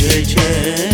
geçer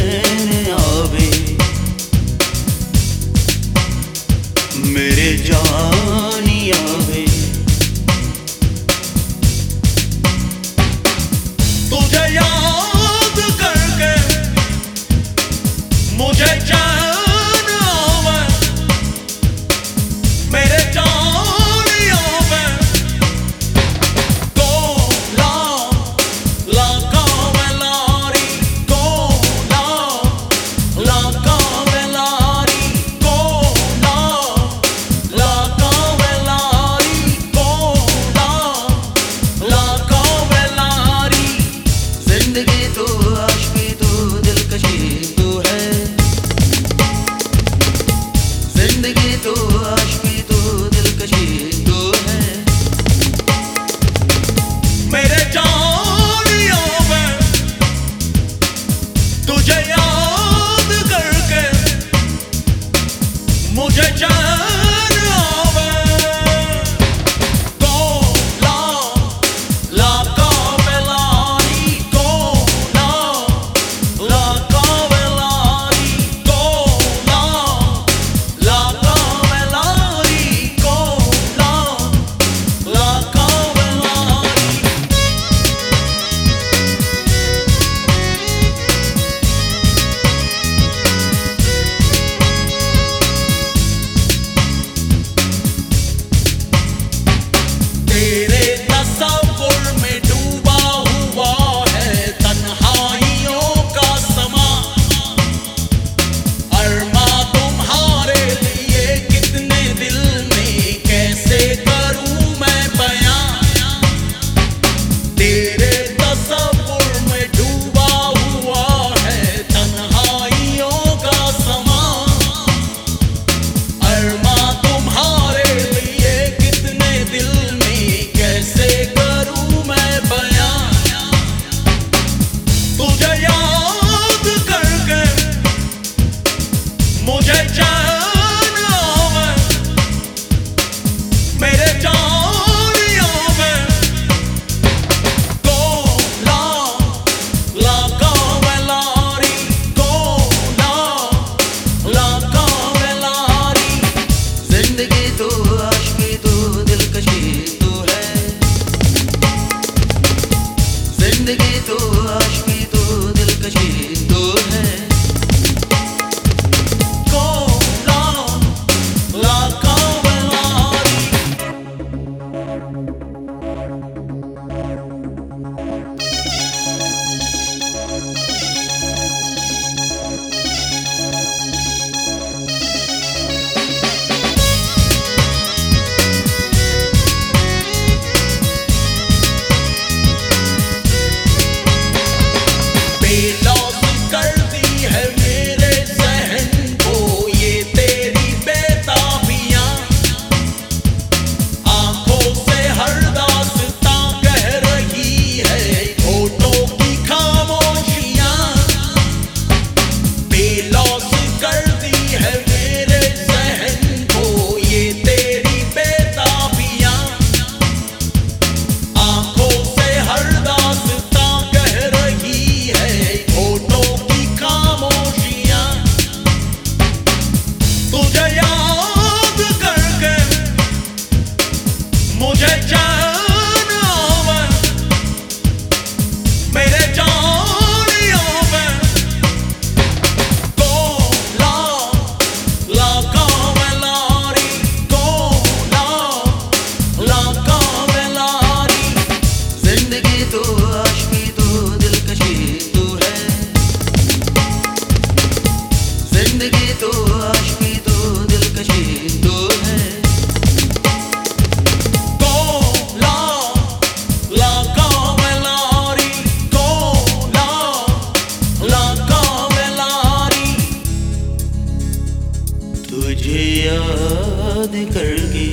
तुझे याद करके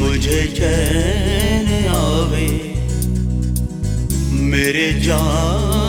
मुझे चैन आवे मेरे जान